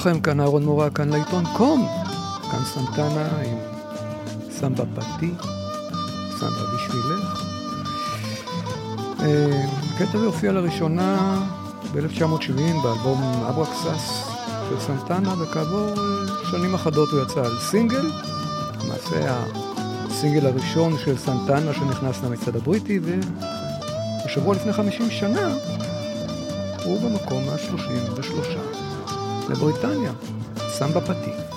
לכם, כאן אהרון מורה, כאן לעיתון קום. כאן סנטנה עם סמבה פתי, סמבה בשבילך. אה, הקטע הזה הופיע לראשונה ב-1970 באלבום אברקסס של סנטנה, וכעבור אה, שנים אחדות הוא יצא על סינגל, למעשה הסינגל הראשון של סנטנה שנכנס למצעד הבריטי, ושבוע לפני 50 שנה הוא במקום ה-33. לבריטניה, סמבה פתי.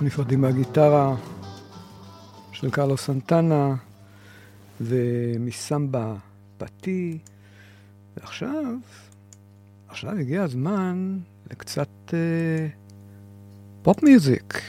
אנחנו נפרדים מהגיטרה של קרלו סנטנה ומסמבה פתי, ועכשיו, עכשיו הגיע הזמן לקצת אה, פופ מיוזיק.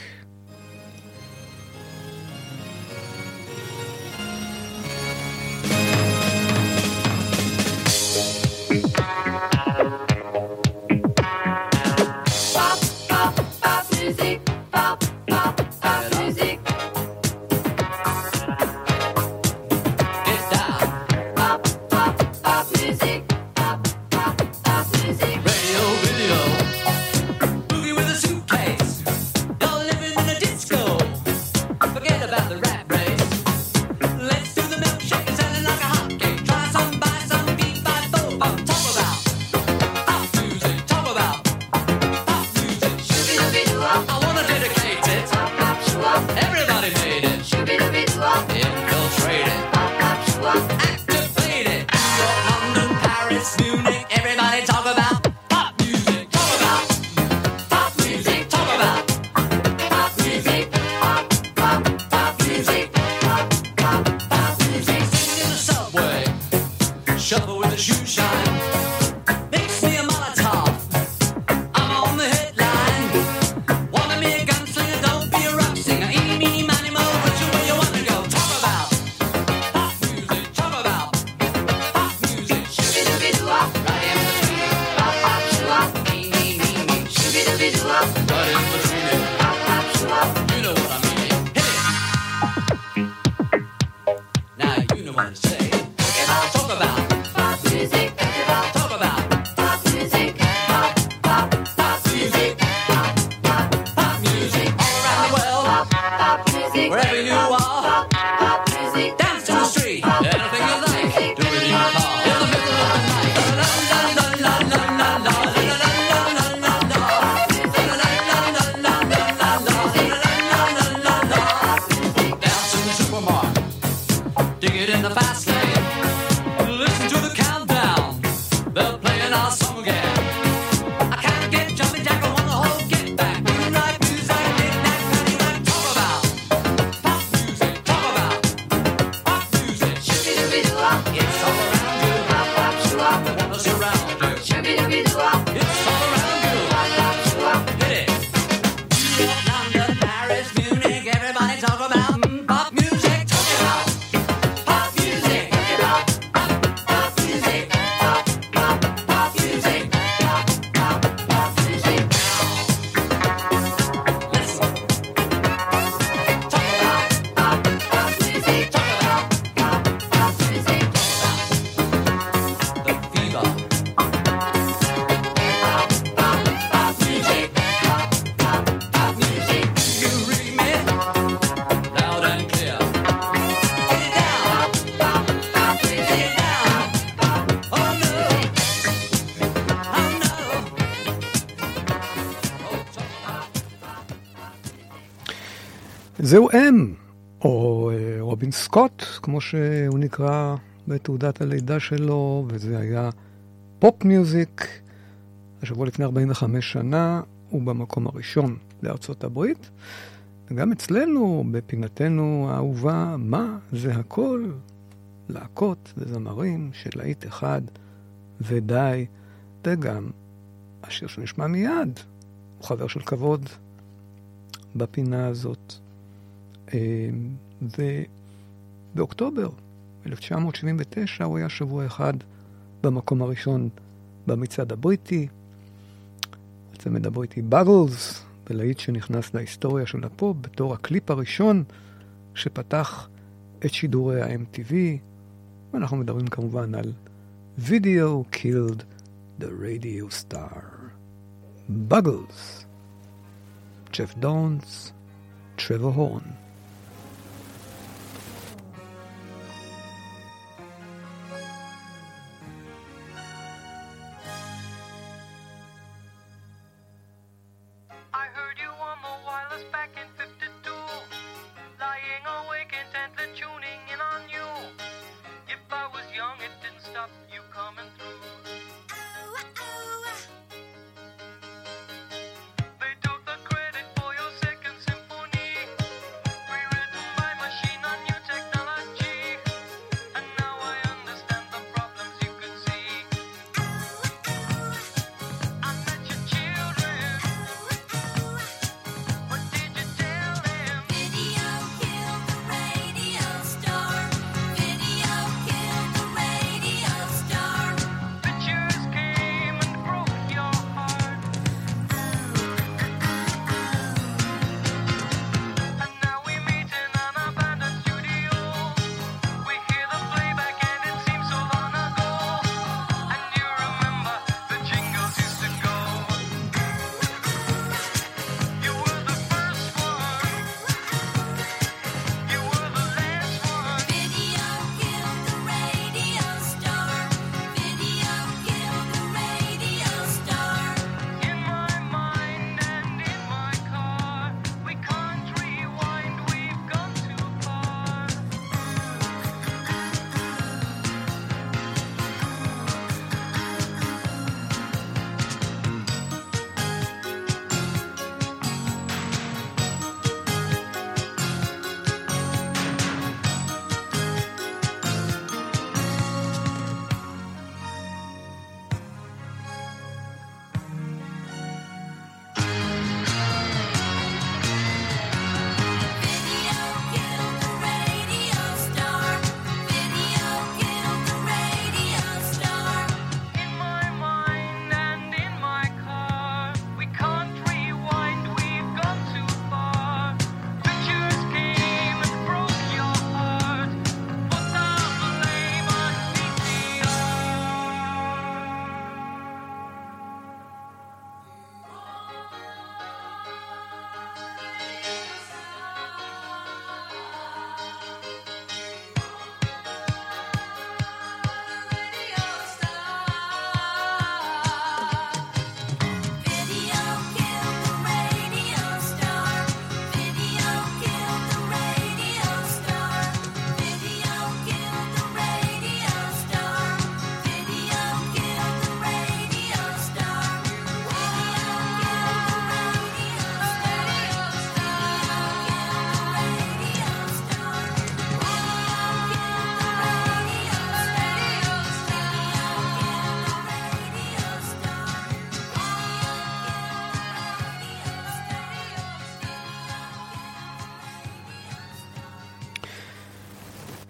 זהו אם, או אה, רובין סקוט, כמו שהוא נקרא בתעודת הלידה שלו, וזה היה פופ מיוזיק. השבוע לפני 45 שנה הוא במקום הראשון לארצות הברית. וגם אצלנו, בפינתנו האהובה, מה זה הכל? להקות וזמרים של להיט אחד ודי, וגם השיר שנשמע מיד, הוא חבר של כבוד בפינה הזאת. אמ, ובאוקטובר 1979 הוא היה שבוע אחד במקום הראשון במצעד הבריטי. הצמד הבריטי בגלס, בלהיט שנכנס להיסטוריה של הפופ בתור הקליפ הראשון שפתח את שידורי ה-MTV, ואנחנו מדברים כמובן על Video Killed the Radio Star. Buggles, ג'ף דונס, טרוור הורן.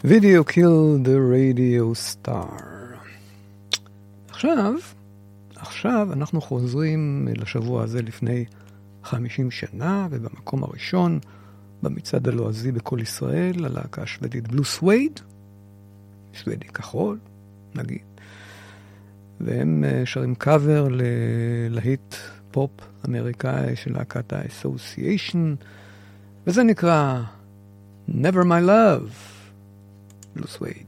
Video Kill the Radio Star. עכשיו, עכשיו אנחנו חוזרים לשבוע הזה לפני 50 שנה, ובמקום הראשון, במצעד הלועזי בכל ישראל, הלהקה השוודית בלו סווייד, שוודי כחול, נגיד. והם אה, שרים קאבר ללהיט פופ אמריקאי של להקת ה-Association, וזה נקרא Never My Love, lose weight.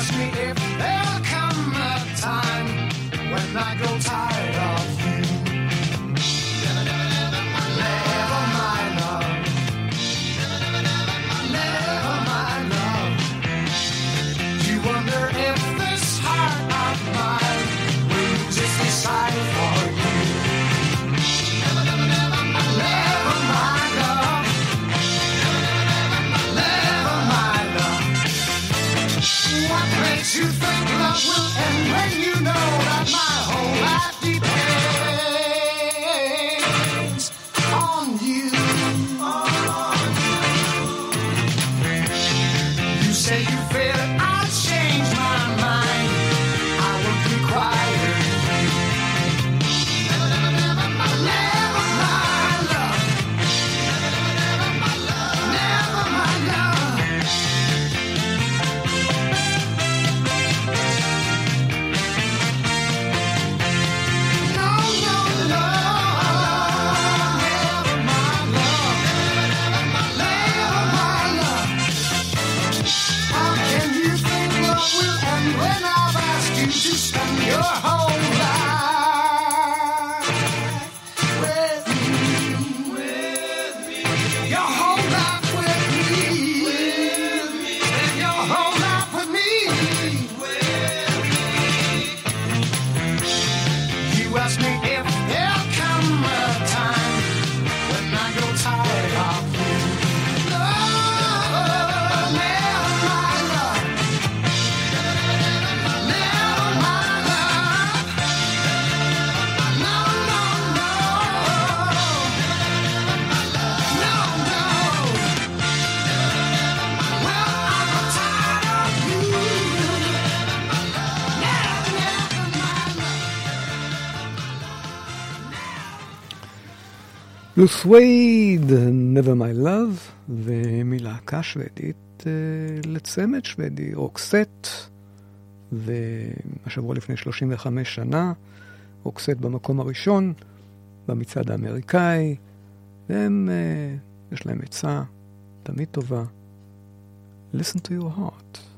ask me if there'll come a time when I go. tired. לו סווייד, Never My Love, ומלהקה שוודית אה, לצמד שוודי, רוקסט, והשבוע לפני 35 שנה, רוקסט במקום הראשון, במצעד האמריקאי, והם, אה, יש להם עצה תמיד טובה, listen to your heart.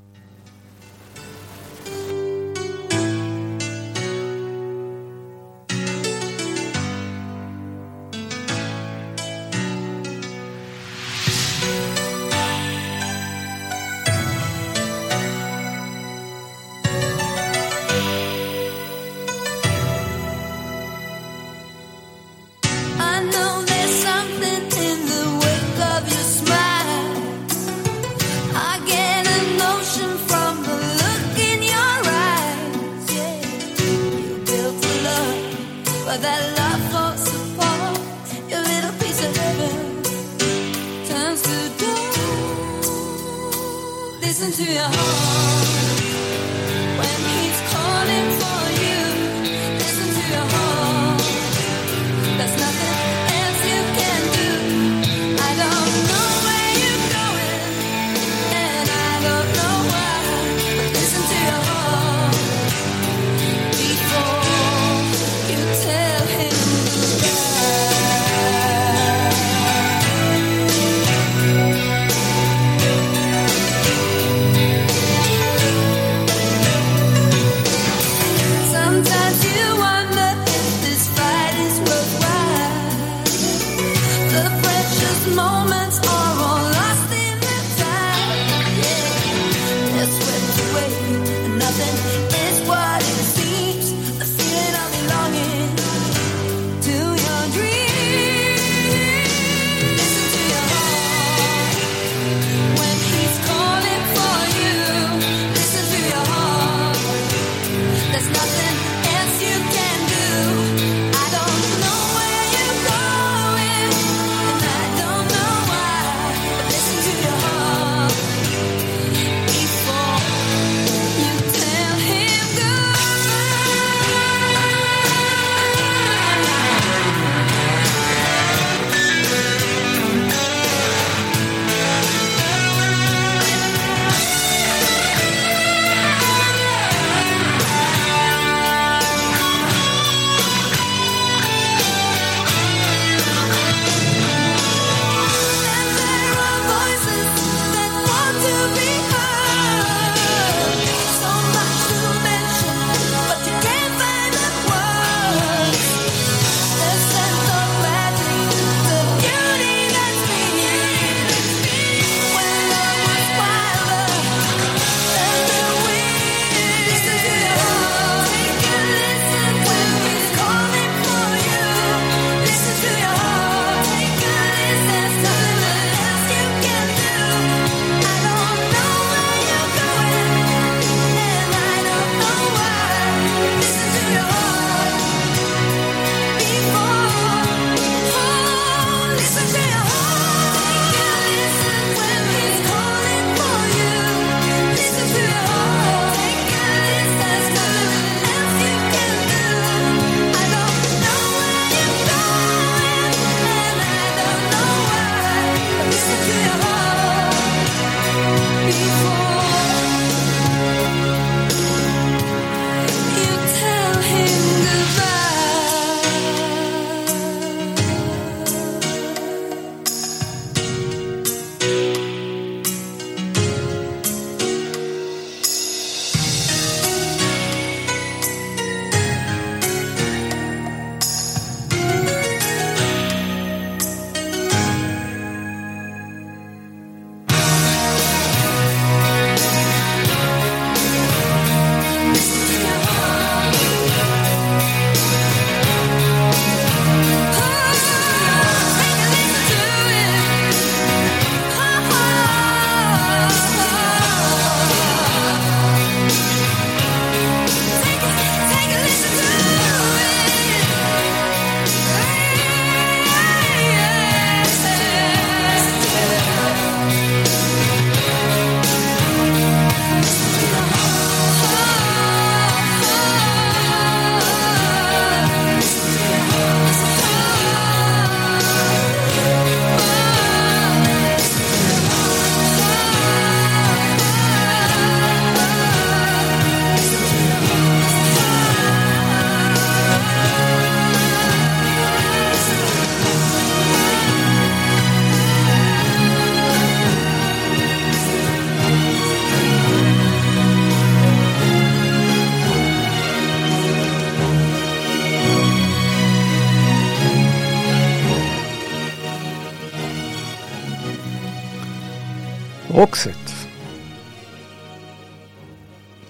רוקסט.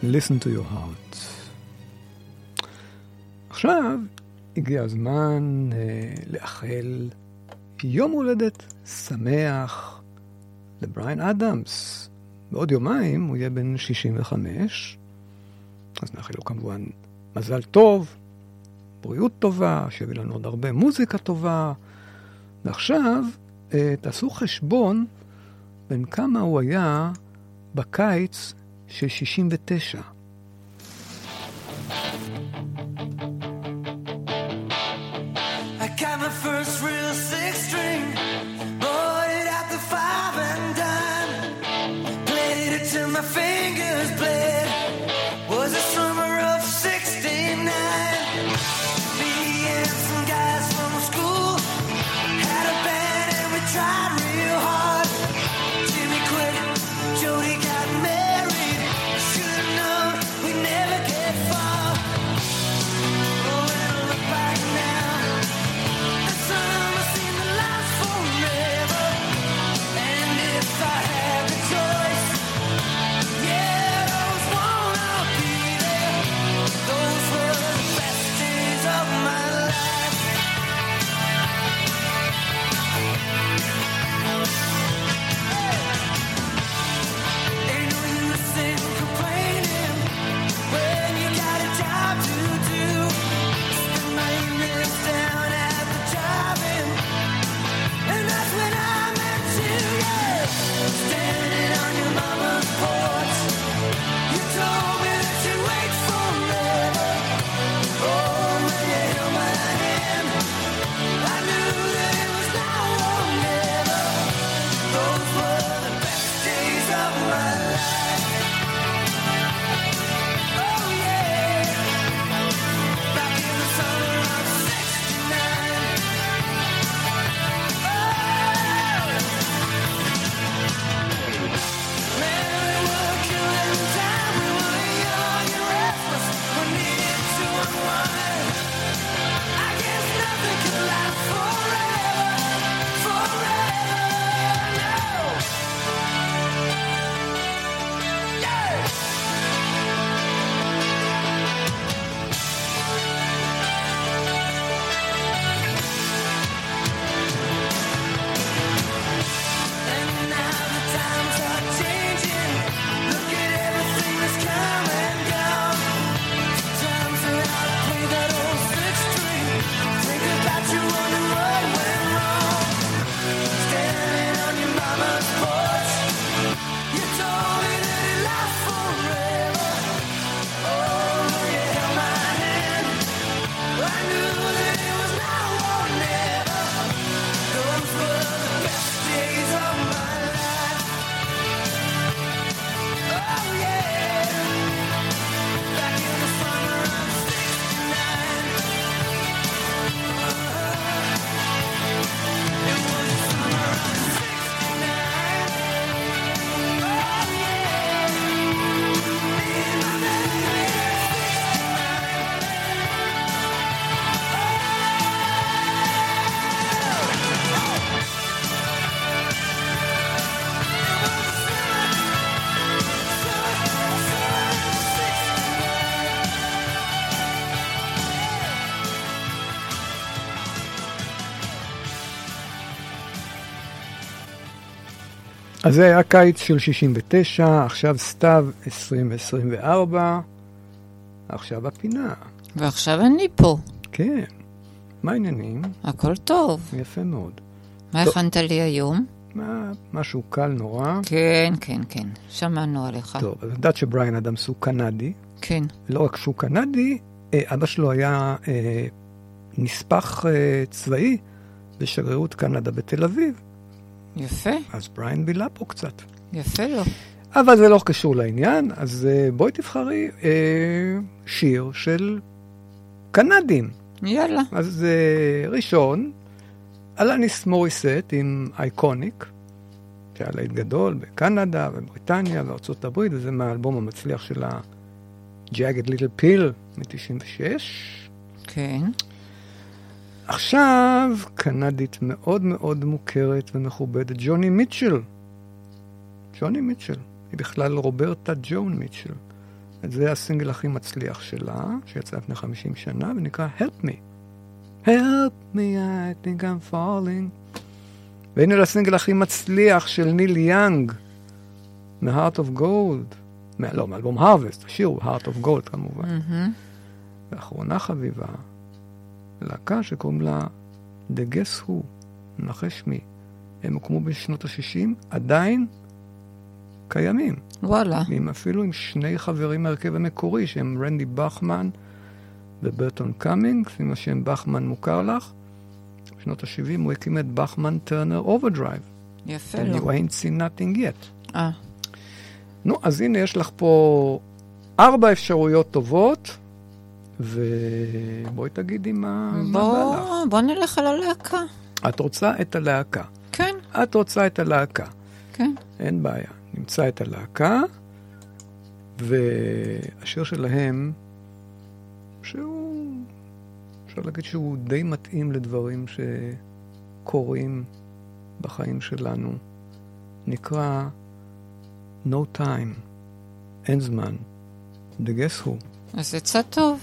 listen to your heart. עכשיו הגיע הזמן אה, לאחל יום הולדת שמח לבריין אדמס. בעוד יומיים הוא יהיה בן 65, אז נאחל לו כמובן מזל טוב, בריאות טובה, שיביא לנו עוד הרבה מוזיקה טובה. ועכשיו אה, תעשו חשבון בין כמה הוא היה בקיץ של 69. אז זה היה קיץ של 69, עכשיו סתיו 2024, עכשיו הפינה. ועכשיו אני פה. כן, מה העניינים? הכל טוב. יפה מאוד. מה טוב. הכנת לי היום? מה, משהו קל נורא. כן, כן, כן. שמענו עליך. טוב, אז את יודעת שבריין אדמס הוא קנדי, כן. לא רק שהוא קנדי, אה, אבא שלו היה אה, נספח אה, צבאי בשגרירות קנדה בתל אביב, יפה, אז בריין בילה פה קצת. יפה לו. אבל זה לא קשור לעניין, אז אה, בואי תבחרי אה, שיר של קנדים. יאללה. אז אה, ראשון, אלניס מוריסט עם אייקוניק, שהיה להיט גדול בקנדה ובריטניה וארצות הברית, וזה מהאלבום המצליח של ה-Jagged Little Pill מ-96. כן. עכשיו, קנדית מאוד מאוד מוכרת ומכובדת, ג'וני מיטשל, ג'וני מיטשל. היא בכלל רוברטה ג'ון מיטשל. זה הסינגל הכי מצליח שלה, שיצא לפני 50 שנה, ונקרא Help Me. Help me, I think I'm falling. והנה לסינגל הכי מצליח של ניל יאנג, מ-Heart of Gold. מה- לא, מאלבום Harvest, השיר הוא Heart of Gold כמובן. מהמם. ואחרונה חביבה, להקה שקוראים לה The Guess Who, נחש מי. הם הוקמו בשנות ה-60, עדיין קיימים. וואלה. עם אפילו עם שני חברים מהרכב המקורי, שהם רנדי בכמן וברטון קאמינגס, עם השם בכמן מוכר לך. בשנות ה-70 הוא הקים את בכמן טרנר אוברדרייב. יפה And לו. you ain't seen nothing yet. אה, נו, אז הנה יש לך פה ארבע אפשרויות טובות, ובואי תגידי מה, מה בא לך. בוא, בוא נלך על הלהקה. את רוצה את הלהקה. כן, את רוצה את הלהקה. כן. אין בעיה. נמצא את הלהקה, והשיר שלהם, שהוא, אפשר להגיד שהוא די מתאים לדברים שקורים בחיים שלנו, נקרא No Time, אין זמן, The Guess Who. אז יצא טוב.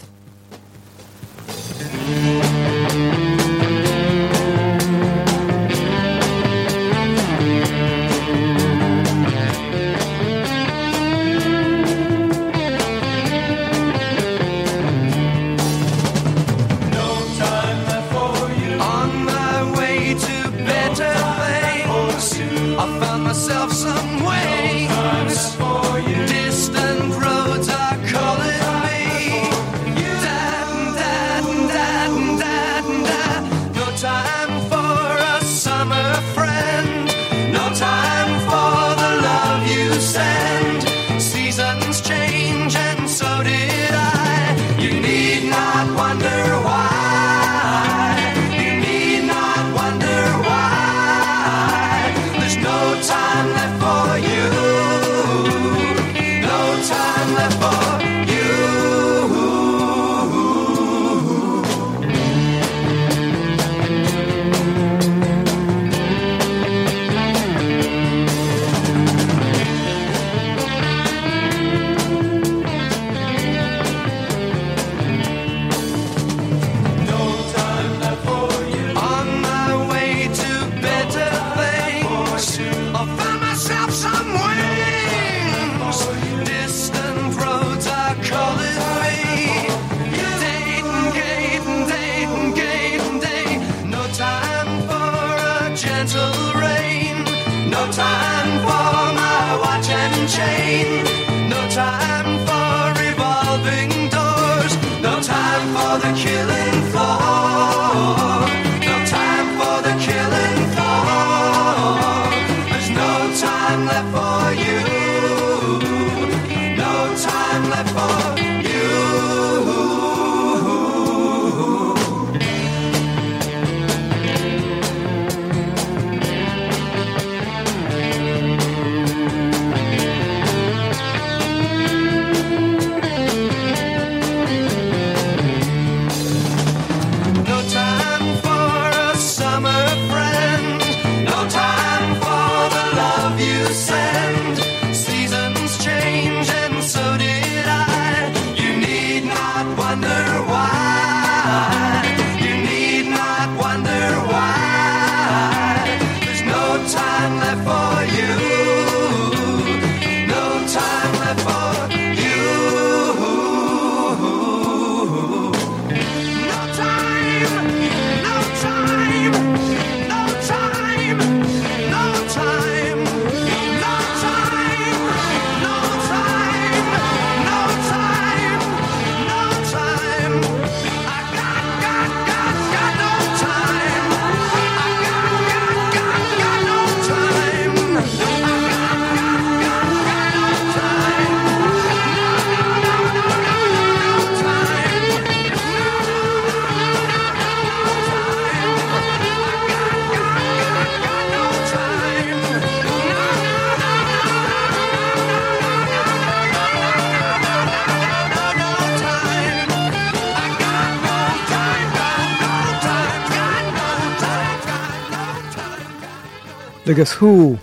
No time for my watch and chain. No time for revolving doors. No time for the killing Guess Who.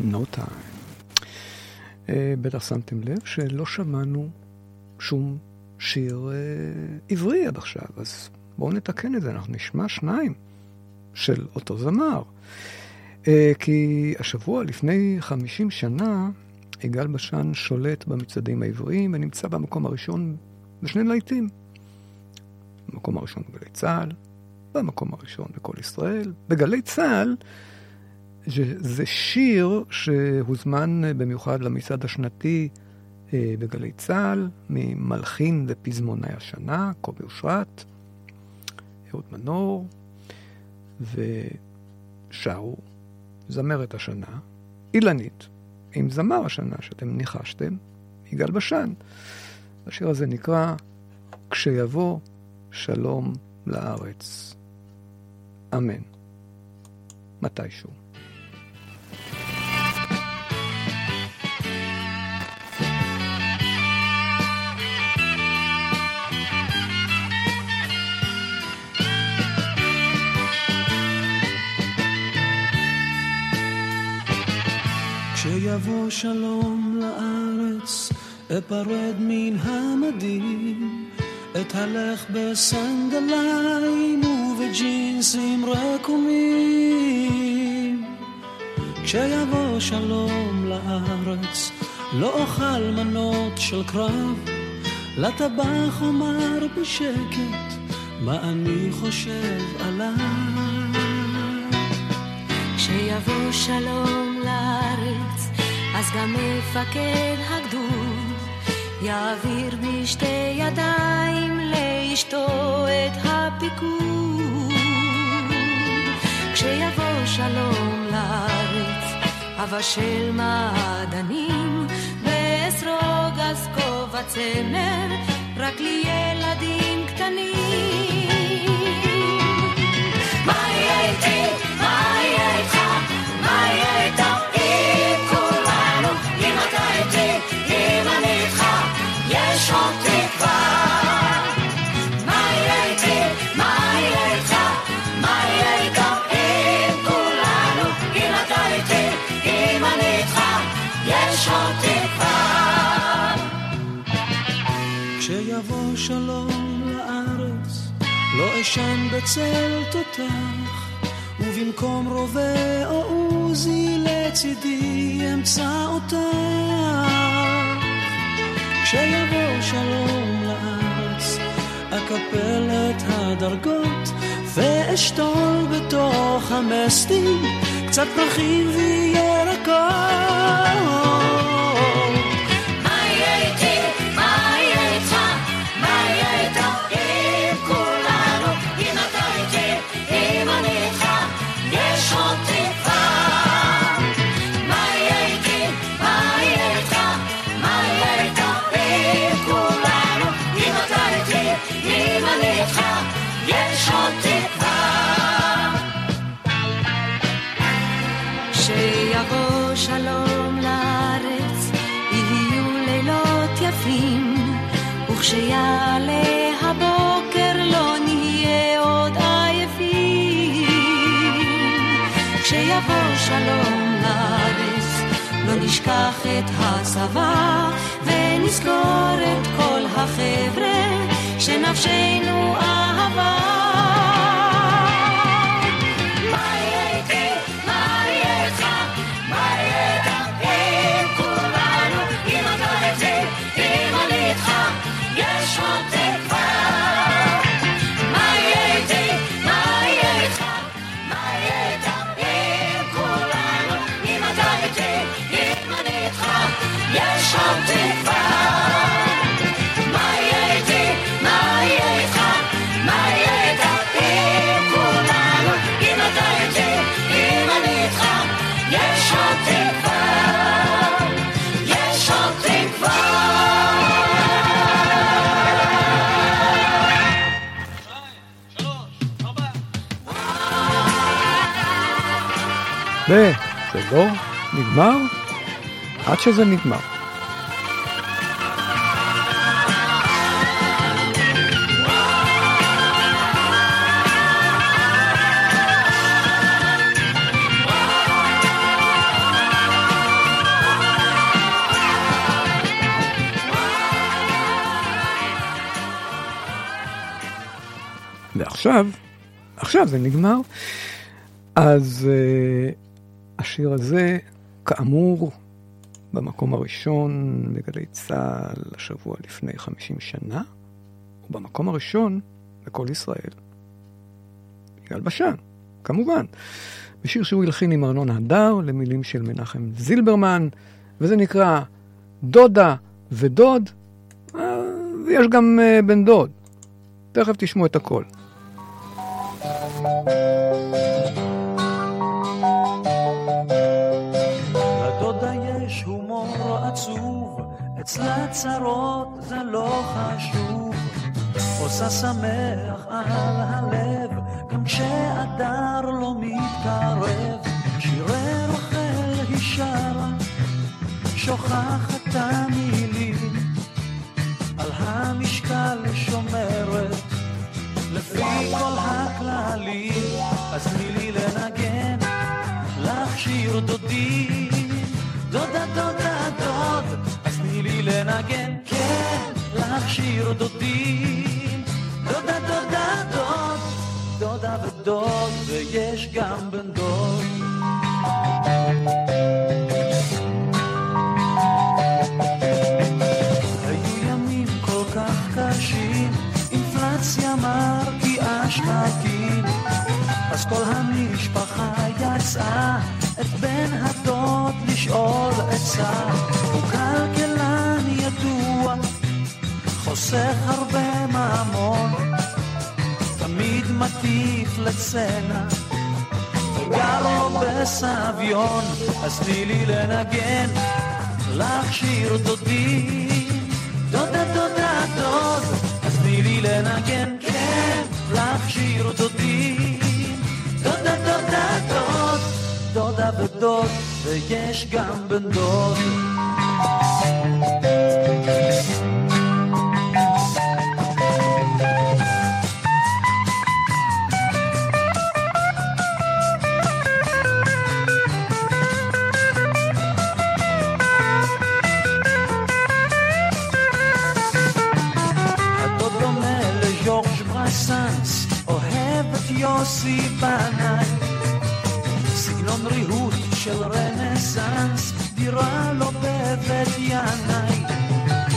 No time. Uh, בטח שמתם לב שלא שמענו שום שיר uh, עברי עד עכשיו, אז בואו נתקן את זה, אנחנו נשמע שניים של אותו זמר. Uh, כי השבוע, לפני 50 שנה, יגאל בשן שולט במצעדים העבריים ונמצא במקום הראשון בשני להיטים. במקום הראשון בגלי צה"ל, במקום הראשון בכל ישראל. בגלי צה"ל זה שיר שהוזמן במיוחד למצעד השנתי אה, בגלי צה"ל, ממלחין ופזמוני השנה, קובי אושרת, אהוד מנור, ושרו זמרת השנה, אילנית, עם זמר השנה שאתם ניחשתם, יגאל בשן. השיר הזה נקרא "כשיבוא שלום לארץ". אמן. מתישהו. כשיבוא שלום לארץ, אפרד מן המדים, אתהלך בסנדליים ובג'ינסים רקומים. כשיבוא שלום לארץ, לא אוכל מנות של קרב, לטבח אומר בשקט מה אני חושב עליו. כשיבוא שלום לארץ, אז גם מפקד הגדוד יעביר בשתי ידיים לאשתו את הפיקוד. כשיבוא שלום לארץ, אבשל מעדנים, ואסרוג אז כובע צמר, רק לי ילדים קטנים. מה יהיה איתי? מה יהיה איתך? מה יהיה איתו? עוד תקווה. מה יהיה איתי? מה יהיה איתך? מה יהיה איתו? עם כולנו, אם אתה איתי, אם אני איתך, יש עוד תקווה. כשיבוא שלום לארץ, לא אשן בצל תותח, ובמקום רובה או עוזי לצידי אמצא אותך. כשיבוא שלום לארץ, אקפל את הדרגות, ואשתול בתוך המסטים קצת פרחים וירקות. נשכח את הצבא, ונזכור את כל החבר'ה שנפשנו אהבה. מה יהיה לא נגמר עד שזה נגמר. עכשיו, עכשיו זה נגמר, אז אה, השיר הזה, כאמור, במקום הראשון בגלי צה"ל השבוע לפני 50 שנה, ובמקום הראשון בכל ישראל. יגאל בשן, כמובן. בשיר שהוא הלחין עם ארנון הדר, למילים של מנחם זילברמן, וזה נקרא דודה ודוד, אה, ויש גם uh, בן דוד. תכף תשמעו את הכל. לדודה אצלה צרות זה לא חשוב. עושה שמח על הלב, גם כשהדר לא מתקרב. שירי רחל היא שרה, שוכחת המילים, על המשקל שומרת, לפי כל הכללים, אז תני לי לנגן לך שיר דודי, דודה דודה לנגן, כן, לך שיר דודי, דודה דודה דוד, דודה ודוד, ויש גם בן דוד. היו ימים כל כך קשים, אינפלציה מרקיעה שחקים, אז כל המשפחה יצאה את בן הדוד לשאול עצה. חוסך הרבה ממון, תמיד מטיף לצנע, וגר לו בסביון, אז תני לי לנגן לך שיר דודי, דודה דודה דוד, אז תני לי לנגן, כן, לך שיר דודי. דודה דודה דוד, דודה ודוד, ויש גם בן דוד. יוסי בנאי. סגנון ריהוט של רנסנס, דירה לו בבית ינאי.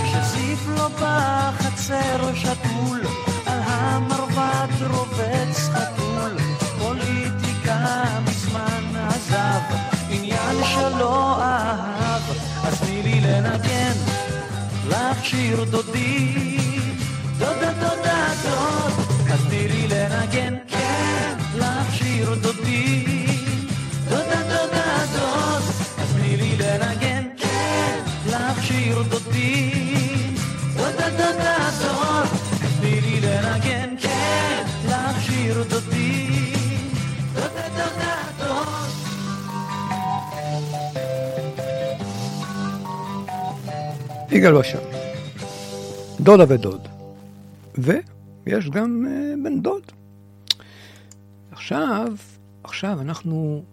שזיף לו בחצר שתול, על המרבד רובץ חתול. פוליטיקה מזמן עזב, עניין שלא אהב, אז תני לי לנגן לך שיר דודי, דודה דודה דוד, אז תני לי לנגן, יגאל בשן. דודה ודוד. ויש גם uh, בן דוד. עכשיו, עכשיו אנחנו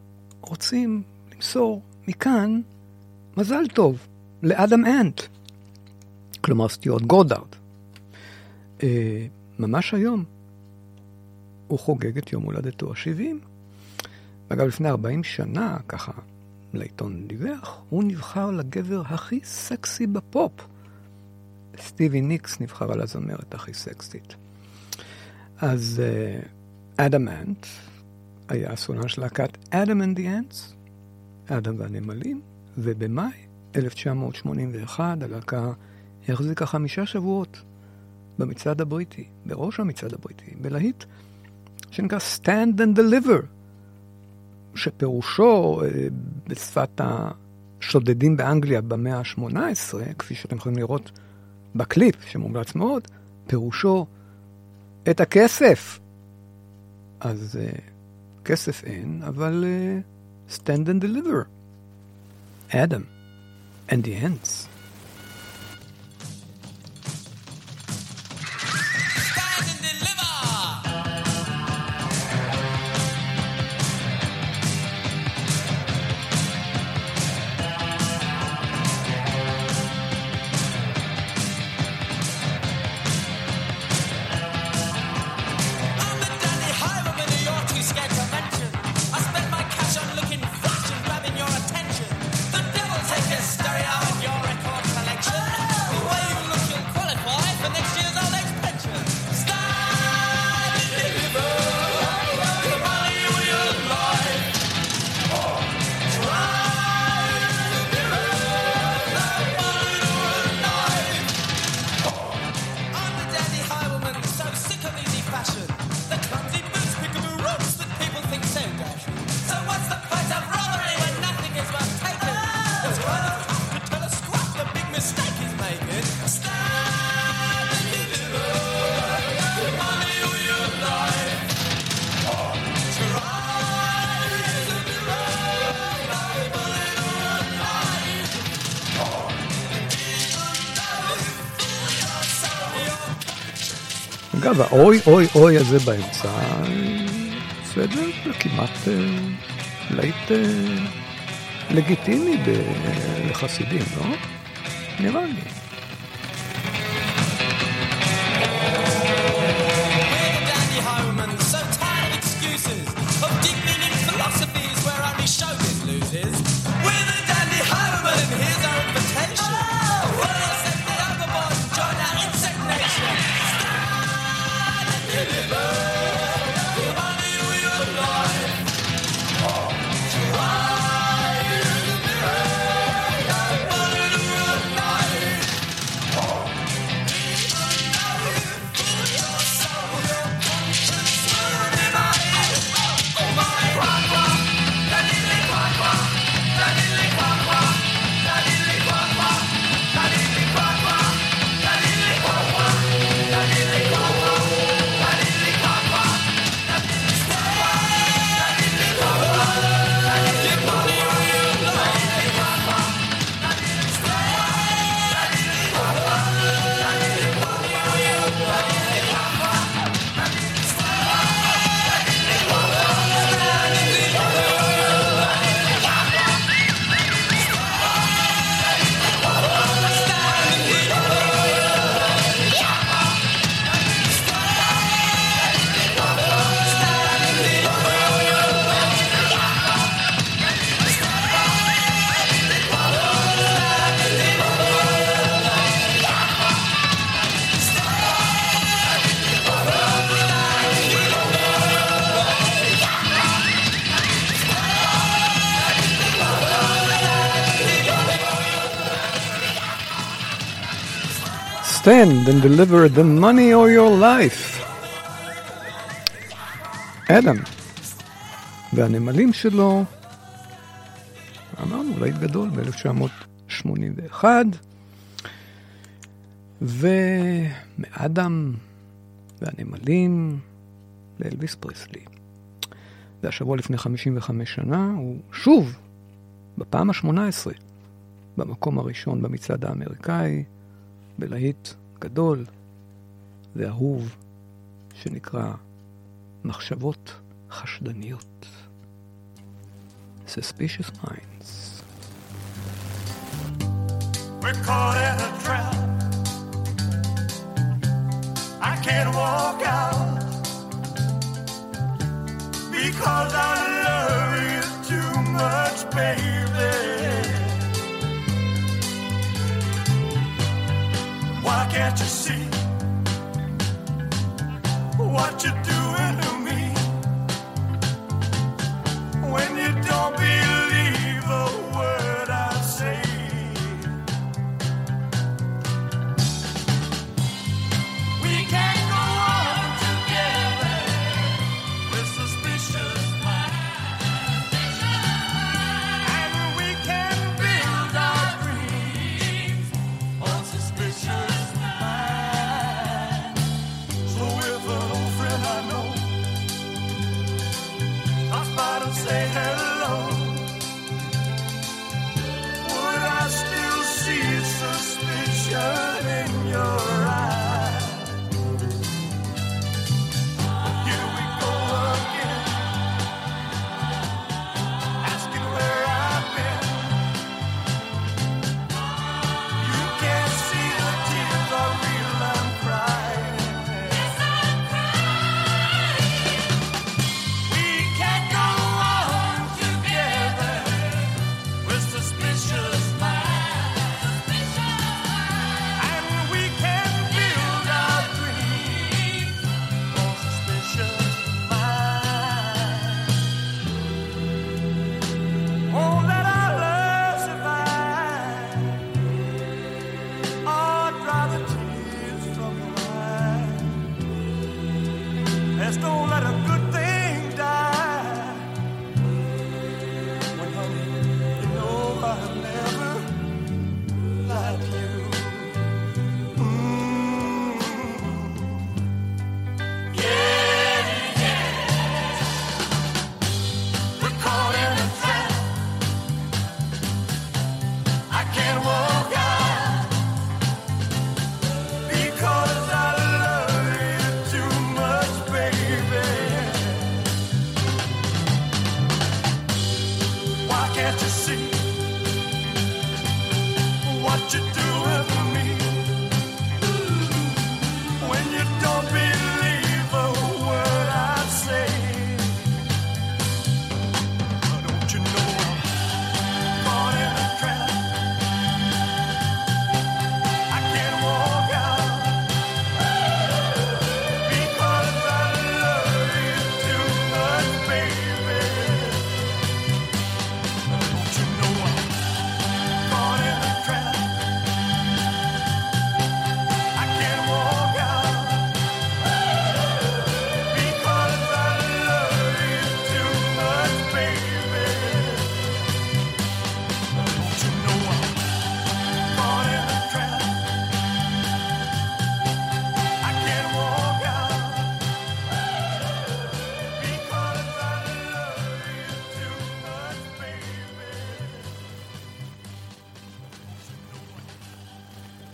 רוצים למסור מכאן מזל טוב לאדם אנט, כלומר סטיוארט גודארד. Uh, ממש היום הוא חוגג את יום הולדתו ה-70. אגב, לפני 40 שנה, ככה לעיתון דיווח, הוא נבחר לגבר הכי סקסי בפופ. סטיבי ניקס נבחר על הזמרת הכי סקסית. אז אדם אה, אנט היה הסולן של להקת אדם אנד די אנטס, אדם והנמלים, ובמאי 1981 הלהקה החזיקה חמישה שבועות במצעד הבריטי, בראש המצעד הבריטי, בלהיט שנקרא Stand and Deliver, שפירושו uh, בשפת השודדים באנגליה במאה ה-18, כפי שאתם יכולים לראות בקליפ, שמומלץ מאוד, פירושו את הכסף. אז uh, כסף אין, אבל uh, stand and deliver. Adam and the ants. עכשיו, האוי אוי אוי הזה באמצע, בסדר, זה כמעט אה, להיט אה, לגיטימי לחסידים, לא? נראה לי. stand and deliver the money or your life. אדם. והנמלים שלו, אמרנו, להיט גדול ב-1981, ומאדם והנמלים לאלוויס פרסלי. זה השבוע לפני 55 שנה, הוא שוב, בפעם ה-18, במקום הראשון במצעד האמריקאי, בלהיט גדול ואהוב שנקרא מחשבות חשדניות. Suspicious Minds. Because I love you too much, baby. can't you see what you're doing?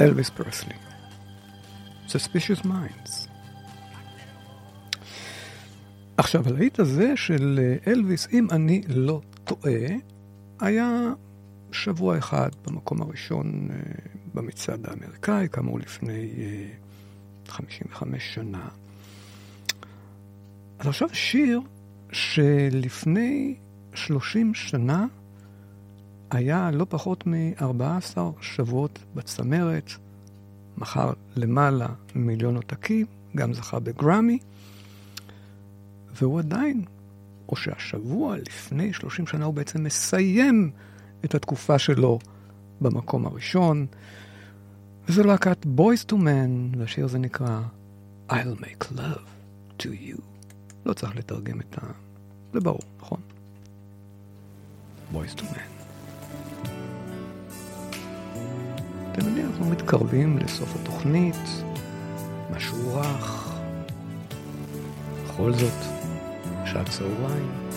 אלוויס פרסלי. Suspicious Minds. עכשיו, הלהיט הזה של אה, אלוויס, אם אני לא טועה, היה שבוע אחד במקום הראשון אה, במצעד האמריקאי, כאמור לפני אה, 55 שנה. אז עכשיו שיר שלפני 30 שנה היה לא פחות מ-14 שבועות בצמרת, מכר למעלה ממיליון עותקים, גם זכה בגראמי, והוא עדיין, או שהשבוע לפני 30 שנה הוא בעצם מסיים את התקופה שלו במקום הראשון. וזו להקת Boys to Men, והשיר הזה נקרא I'll make love to you. לא צריך לתרגם את ה... זה ברור, נכון? Boys to Men. אתם יודעים, אנחנו מתקרבים לסוף התוכנית, משהו רך. בכל זאת, שעת צהריים.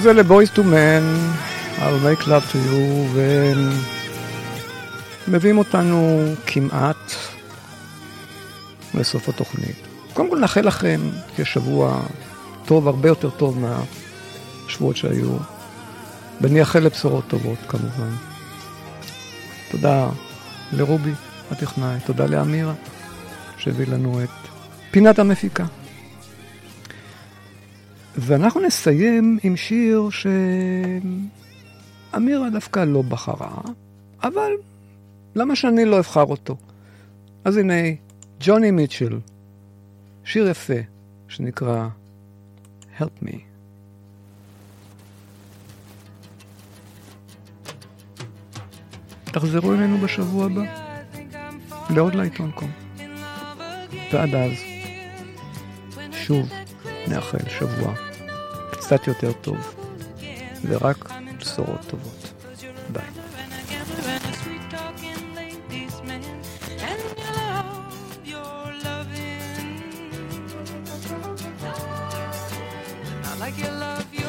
אז אלה Boys to Men, I'll make love to you, והם מביאים אותנו כמעט לסוף התוכנית. קודם כל נאחל לכם כשבוע טוב, הרבה יותר טוב מהשבועות שהיו, ונייחל לבשורות טובות כמובן. תודה לרובי הטכנאי, תודה לאמירה שהביא לנו את פינת המפיקה. ואנחנו נסיים עם שיר שאמירה דווקא לא בחרה, אבל למה שאני לא אבחר אותו? אז הנה, ג'וני מיטשל, שיר יפה שנקרא Help Me. תחזרו אלינו בשבוע הבא, לעוד לעיתון קום. ועד אז, שוב נאחל שבוע קצת יותר טוב, ורק בשורות טובות. ביי. like you love you.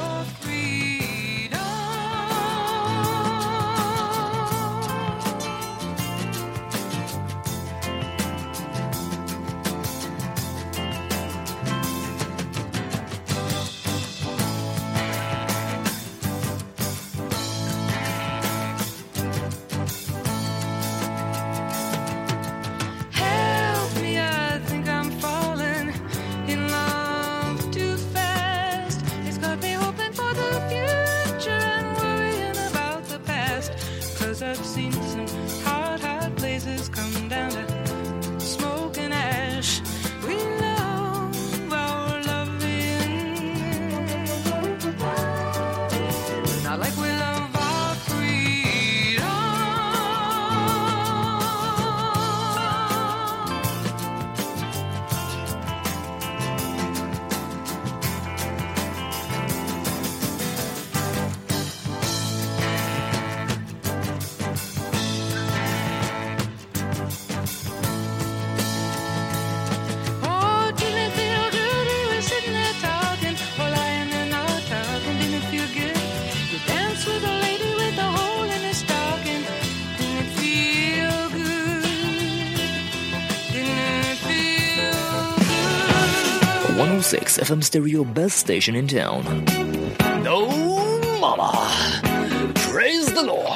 6 FM stereo best station in town. No, mama! Praise the Lord!